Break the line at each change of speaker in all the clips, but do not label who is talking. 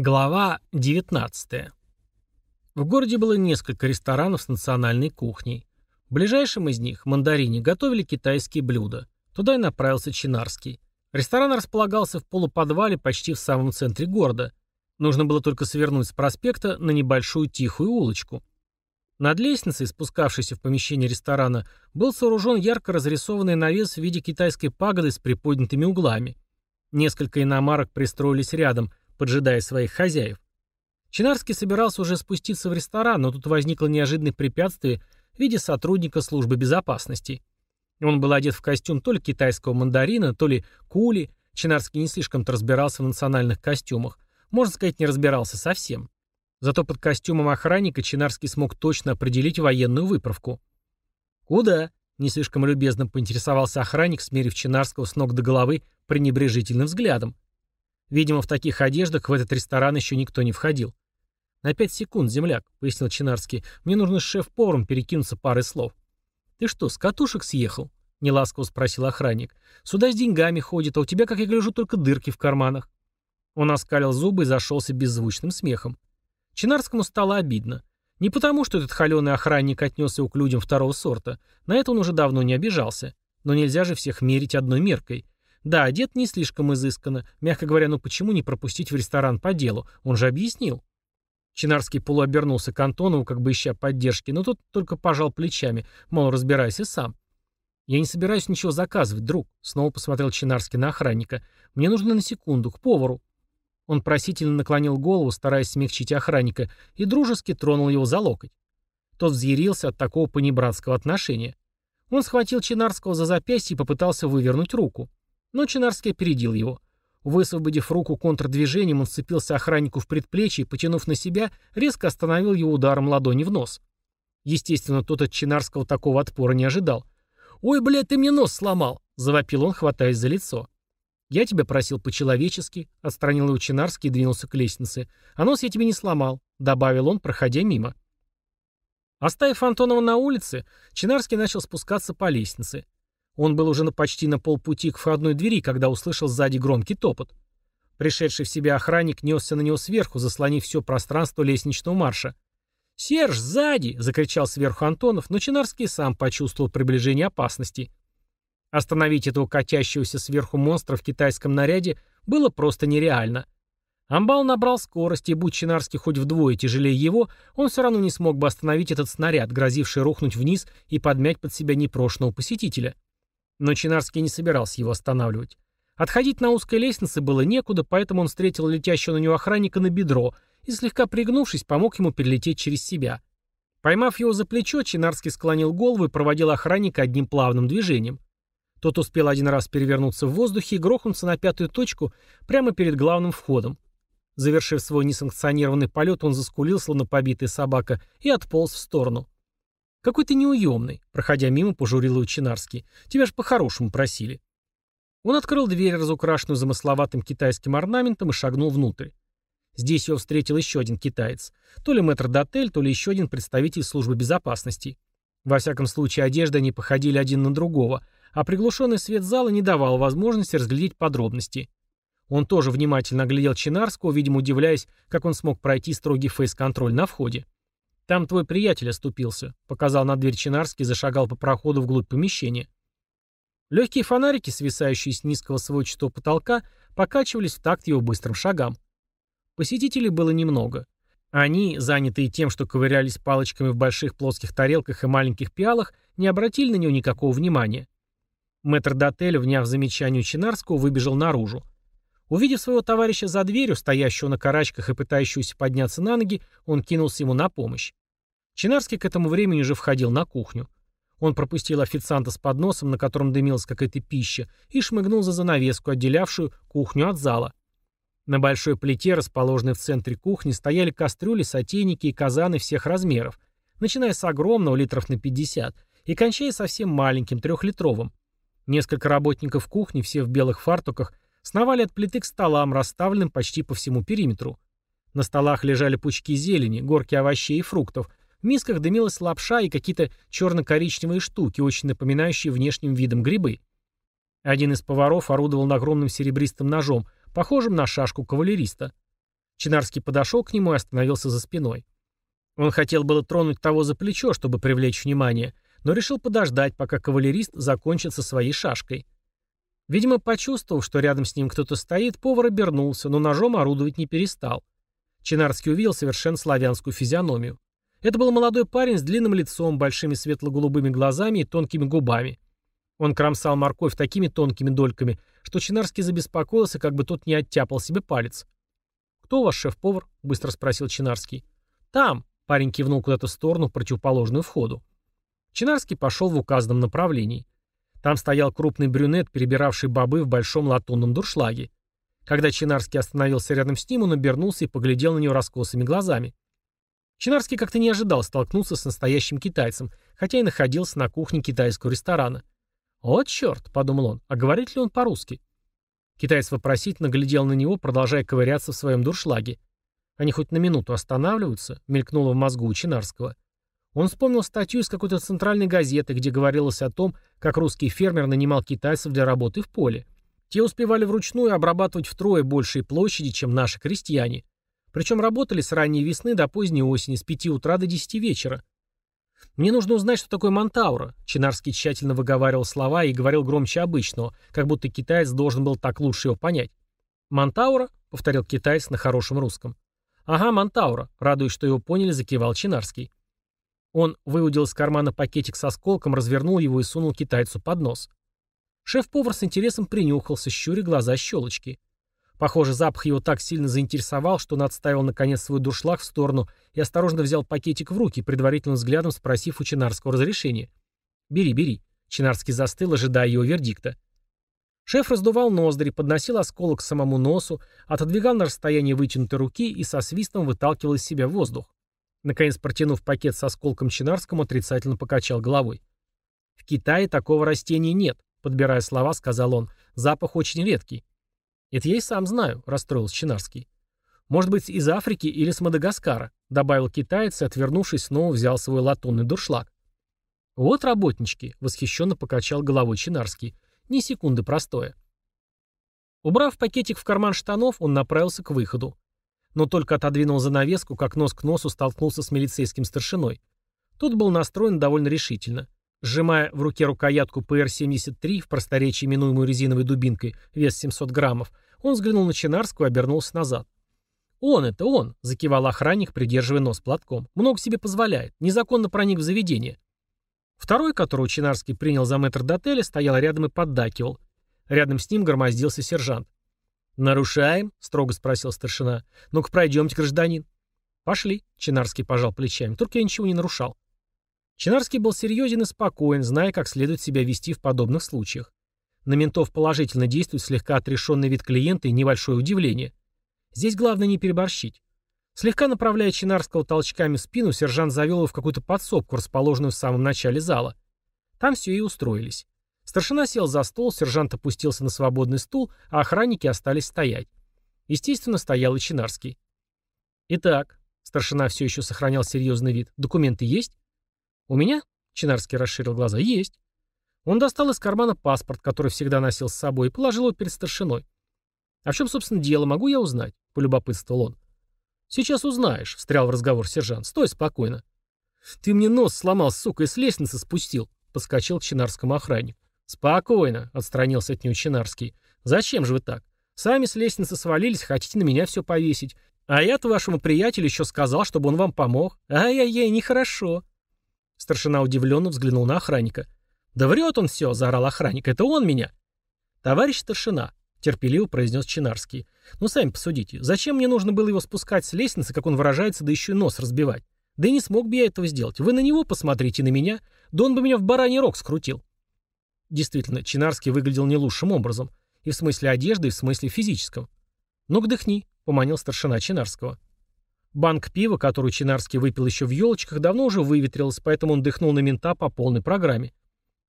Глава 19. В городе было несколько ресторанов с национальной кухней. В ближайшем из них, мандарине, готовили китайские блюда. Туда и направился Чинарский. Ресторан располагался в полуподвале почти в самом центре города. Нужно было только свернуть с проспекта на небольшую тихую улочку. Над лестницей, спускавшейся в помещение ресторана, был сооружен ярко разрисованный навес в виде китайской пагоды с приподнятыми углами. Несколько иномарок пристроились рядом – поджидая своих хозяев. Чинарский собирался уже спуститься в ресторан, но тут возникло неожиданное препятствие в виде сотрудника службы безопасности. Он был одет в костюм то ли китайского мандарина, то ли кули. Чинарский не слишком-то разбирался в национальных костюмах. Можно сказать, не разбирался совсем. Зато под костюмом охранника Чинарский смог точно определить военную выправку. «Куда?» — не слишком любезно поинтересовался охранник, смерив Чинарского с ног до головы пренебрежительным взглядом. Видимо, в таких одеждах в этот ресторан еще никто не входил. «На пять секунд, земляк», — пояснил Чинарский. «Мне нужно с шеф-поваром перекинуться парой слов». «Ты что, с катушек съехал?» — неласково спросил охранник. «Сюда с деньгами ходит, а у тебя, как я гляжу, только дырки в карманах». Он оскалил зубы и зашелся беззвучным смехом. Чинарскому стало обидно. Не потому, что этот холеный охранник отнес к людям второго сорта. На это он уже давно не обижался. Но нельзя же всех мерить одной меркой. Да, одет не слишком изысканно. Мягко говоря, ну почему не пропустить в ресторан по делу? Он же объяснил. Чинарский полуобернулся к Антонову, как бы ища поддержки, но тот только пожал плечами, мол, разбирайся сам. «Я не собираюсь ничего заказывать, друг», — снова посмотрел Чинарский на охранника. «Мне нужно на секунду, к повару». Он просительно наклонил голову, стараясь смягчить охранника, и дружески тронул его за локоть. Тот взъярился от такого понебратского отношения. Он схватил Чинарского за запястье и попытался вывернуть руку. Но Чинарский опередил его. Высвободив руку контрдвижением, он сцепился охраннику в предплечье и, потянув на себя, резко остановил его ударом ладони в нос. Естественно, тот от Чинарского такого отпора не ожидал. «Ой, блядь, ты мне нос сломал!» — завопил он, хватаясь за лицо. «Я тебя просил по-человечески», — отстранил его Чинарский и двинулся к лестнице. «А нос я тебе не сломал», — добавил он, проходя мимо. Оставив Антонова на улице, Чинарский начал спускаться по лестнице. Он был уже почти на полпути к входной двери, когда услышал сзади громкий топот. Пришедший в себя охранник несся на него сверху, заслонив все пространство лестничного марша. «Серж, сзади!» — закричал сверху Антонов, но Чинарский сам почувствовал приближение опасности. Остановить этого катящегося сверху монстра в китайском наряде было просто нереально. Амбал набрал скорость, и будь Чинарский хоть вдвое тяжелее его, он все равно не смог бы остановить этот снаряд, грозивший рухнуть вниз и подмять под себя непрошенного посетителя. Но Чинарский не собирался его останавливать. Отходить на узкой лестнице было некуда, поэтому он встретил летящего на него охранника на бедро и, слегка пригнувшись, помог ему перелететь через себя. Поймав его за плечо, Чинарский склонил голову и проводил охранника одним плавным движением. Тот успел один раз перевернуться в воздухе и грохнуться на пятую точку прямо перед главным входом. Завершив свой несанкционированный полет, он заскулил, словно побитая собака, и отполз в сторону. «Какой ты неуемный», — проходя мимо, пожурил его Чинарский. «Тебя ж по-хорошему просили». Он открыл дверь, разукрашенную замысловатым китайским орнаментом, и шагнул внутрь. Здесь его встретил еще один китаец. То ли мэтр-дотель, то ли еще один представитель службы безопасности. Во всяком случае, одежды они походили один на другого, а приглушенный свет зала не давал возможности разглядеть подробности. Он тоже внимательно оглядел Чинарского, видимо, удивляясь, как он смог пройти строгий фейс-контроль на входе. «Там твой приятель оступился», — показал на дверь Чинарский и зашагал по проходу вглубь помещения. Легкие фонарики, свисающие с низкого сводчатого потолка, покачивались в такт его быстрым шагам. Посетителей было немного. Они, занятые тем, что ковырялись палочками в больших плоских тарелках и маленьких пиалах, не обратили на него никакого внимания. Мэтр Дотель, вняв замечанию Чинарского, выбежал наружу. Увидев своего товарища за дверью, стоящего на карачках и пытающегося подняться на ноги, он кинулся ему на помощь. Чинарский к этому времени уже входил на кухню. Он пропустил официанта с подносом, на котором дымилась какая-то пища, и шмыгнул за занавеску, отделявшую кухню от зала. На большой плите, расположенной в центре кухни, стояли кастрюли, сотейники и казаны всех размеров, начиная с огромного, литров на 50, и кончая совсем маленьким, трехлитровым. Несколько работников кухни, все в белых фартуках, сновали от плиты к столам, расставленным почти по всему периметру. На столах лежали пучки зелени, горки овощей и фруктов, в мисках дымилась лапша и какие-то черно-коричневые штуки, очень напоминающие внешним видом грибы. Один из поваров орудовал огромным серебристым ножом, похожим на шашку кавалериста. Чинарский подошел к нему и остановился за спиной. Он хотел было тронуть того за плечо, чтобы привлечь внимание, но решил подождать, пока кавалерист закончит со своей шашкой. Видимо, почувствовав, что рядом с ним кто-то стоит, повар обернулся, но ножом орудовать не перестал. Чинарский увидел совершенно славянскую физиономию. Это был молодой парень с длинным лицом, большими светло-голубыми глазами и тонкими губами. Он кромсал морковь такими тонкими дольками, что Чинарский забеспокоился, как бы тот не оттяпал себе палец. «Кто у вас шеф-повар?» — быстро спросил Чинарский. «Там», — парень кивнул куда-то в сторону, противоположную входу. Чинарский пошел в указанном направлении. Там стоял крупный брюнет, перебиравший бобы в большом латунном дуршлаге. Когда Чинарский остановился рядом с ним, он обернулся и поглядел на него раскосыми глазами. Чинарский как-то не ожидал столкнуться с настоящим китайцем, хотя и находился на кухне китайского ресторана. «О, черт!» — подумал он, — «а говорит ли он по-русски?» Китаец вопросительно глядел на него, продолжая ковыряться в своем дуршлаге. Они хоть на минуту останавливаются, мелькнуло в мозгу у Чинарского. Он вспомнил статью из какой-то центральной газеты, где говорилось о том, как русский фермер нанимал китайцев для работы в поле. Те успевали вручную обрабатывать втрое большие площади, чем наши крестьяне. Причем работали с ранней весны до поздней осени, с 5 утра до 10 вечера. «Мне нужно узнать, что такое Монтаура», — Чинарский тщательно выговаривал слова и говорил громче обычного, как будто китаец должен был так лучше его понять. «Монтаура?» — повторил китаец на хорошем русском. «Ага, Монтаура», — радуясь, что его поняли, закивал Чинарский. Он выудил из кармана пакетик с осколком, развернул его и сунул китайцу под нос. Шеф-повар с интересом принюхался, щуря глаза щелочки. Похоже, запах его так сильно заинтересовал, что он отставил наконец свой дуршлаг в сторону и осторожно взял пакетик в руки, предварительным взглядом спросив у Чинарского разрешения. «Бери, бери». Чинарский застыл, ожидая его вердикта. Шеф раздувал ноздри, подносил осколок к самому носу, отодвигал на расстояние вытянутой руки и со свистом выталкивал из себя воздух. Наконец, протянув пакет с осколком Чинарскому, отрицательно покачал головой. «В Китае такого растения нет», — подбирая слова, сказал он. «Запах очень редкий». «Это я и сам знаю», — расстроился Чинарский. «Может быть, из Африки или с Мадагаскара», — добавил китаец и, отвернувшись, снова взял свой латунный дуршлаг. «Вот работнички», — восхищенно покачал головой Чинарский. «Ни секунды простое». Убрав пакетик в карман штанов, он направился к выходу но только отодвинул занавеску, как нос к носу столкнулся с милицейским старшиной. Тот был настроен довольно решительно. Сжимая в руке рукоятку ПР-73, в просторечии именуемую резиновой дубинкой, вес 700 граммов, он взглянул на Чинарского и обернулся назад. «Он это он!» — закивал охранник, придерживая нос платком. «Много себе позволяет. Незаконно проник в заведение». Второй, которого Чинарский принял за мэтр дотеля, стоял рядом и поддакивал. Рядом с ним громоздился сержант. «Нарушаем?» — строго спросил старшина. «Ну-ка, пройдемте, гражданин». «Пошли», — Чинарский пожал плечами. Только я ничего не нарушал. Чинарский был серьезен и спокоен, зная, как следует себя вести в подобных случаях. На ментов положительно действует слегка отрешенный вид клиента и небольшое удивление. Здесь главное не переборщить. Слегка направляя Чинарского толчками в спину, сержант завел его в какую-то подсобку, расположенную в самом начале зала. Там все и устроились. Старшина сел за стол, сержант опустился на свободный стул, а охранники остались стоять. Естественно, стоял и Чинарский. «Итак», — старшина все еще сохранял серьезный вид, — «документы есть?» «У меня?» — Чинарский расширил глаза. «Есть». Он достал из кармана паспорт, который всегда носил с собой, и положил его перед старшиной. «А в чем, собственно, дело, могу я узнать?» — полюбопытствовал он. «Сейчас узнаешь», — встрял в разговор сержант. «Стой спокойно». «Ты мне нос сломал, сука, и с лестницы спустил», — подскочил к чинарскому охраннику. «Спокойно», — отстранился от него Чинарский. «Зачем же вы так? Сами с лестницы свалились, хотите на меня все повесить. А я-то вашему приятелю еще сказал, чтобы он вам помог. Ай-яй-яй, нехорошо». Старшина удивленно взглянул на охранника. «Да врет он все», — заорал охранник. «Это он меня». «Товарищ старшина», — терпеливо произнес Чинарский. «Ну, сами посудите. Зачем мне нужно было его спускать с лестницы, как он выражается, да еще и нос разбивать? Да и не смог бы я этого сделать. Вы на него посмотрите, на меня. Да он бы меня в бараний рог скрутил». Действительно, Чинарский выглядел не лучшим образом. И в смысле одежды, и в смысле физическом. «Ну-ка дыхни», — поманил старшина Чинарского. Банк пива, который Чинарский выпил еще в елочках, давно уже выветрился, поэтому он дыхнул на мента по полной программе.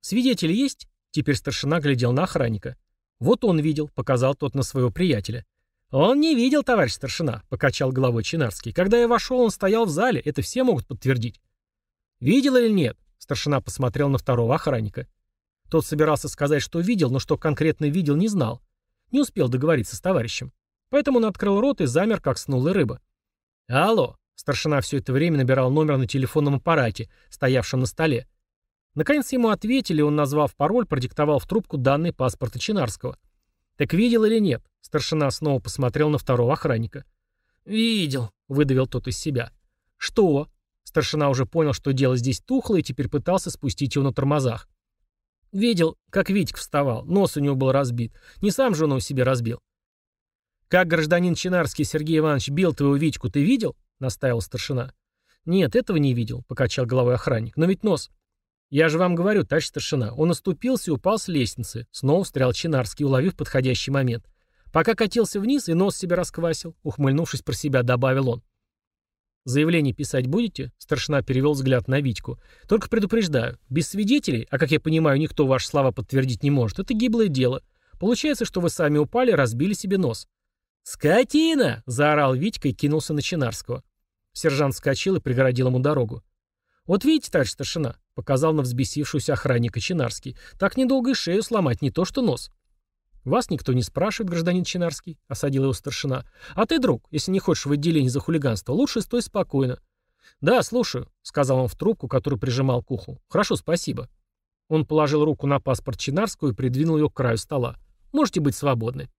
«Свидетели есть?» Теперь старшина глядел на охранника. «Вот он видел», — показал тот на своего приятеля. «Он не видел, товарищ старшина», — покачал головой Чинарский. «Когда я вошел, он стоял в зале, это все могут подтвердить». «Видел или нет?» — старшина посмотрел на второго охранника. Тот собирался сказать, что видел, но что конкретно видел, не знал. Не успел договориться с товарищем. Поэтому он открыл рот и замер, как снулая рыба. «Алло!» Старшина все это время набирал номер на телефонном аппарате, стоявшем на столе. Наконец ему ответили, он, назвав пароль, продиктовал в трубку данные паспорта Чинарского. «Так видел или нет?» Старшина снова посмотрел на второго охранника. «Видел», — выдавил тот из себя. «Что?» Старшина уже понял, что дело здесь тухло, и теперь пытался спустить его на тормозах. «Видел, как Витьк вставал, нос у него был разбит. Не сам же он его себе разбил». «Как гражданин Чинарский Сергей Иванович бил твоего Витьку, ты видел?» — настаивал старшина. «Нет, этого не видел», — покачал головой охранник. «Но ведь нос...» «Я же вам говорю, товарищ старшина, он оступился и упал с лестницы». Снова встрял Чинарский, уловив подходящий момент. Пока катился вниз и нос себе расквасил, ухмыльнувшись про себя, добавил он. «Заявление писать будете?» Старшина перевел взгляд на Витьку. «Только предупреждаю, без свидетелей, а как я понимаю, никто ваши слова подтвердить не может, это гиблое дело. Получается, что вы сами упали, разбили себе нос». «Скотина!» — заорал Витька и кинулся на Чинарского. Сержант вскочил и преградил ему дорогу. «Вот видите, товарищ старшина», — показал на взбесившуюся охранника Чинарский, «так недолго и шею сломать, не то что нос». «Вас никто не спрашивает, гражданин Чинарский», — осадил его старшина. «А ты, друг, если не хочешь в отделении за хулиганство, лучше стой спокойно». «Да, слушаю», — сказал он в трубку, которую прижимал к уху. «Хорошо, спасибо». Он положил руку на паспорт Чинарского и придвинул ее к краю стола. «Можете быть свободны».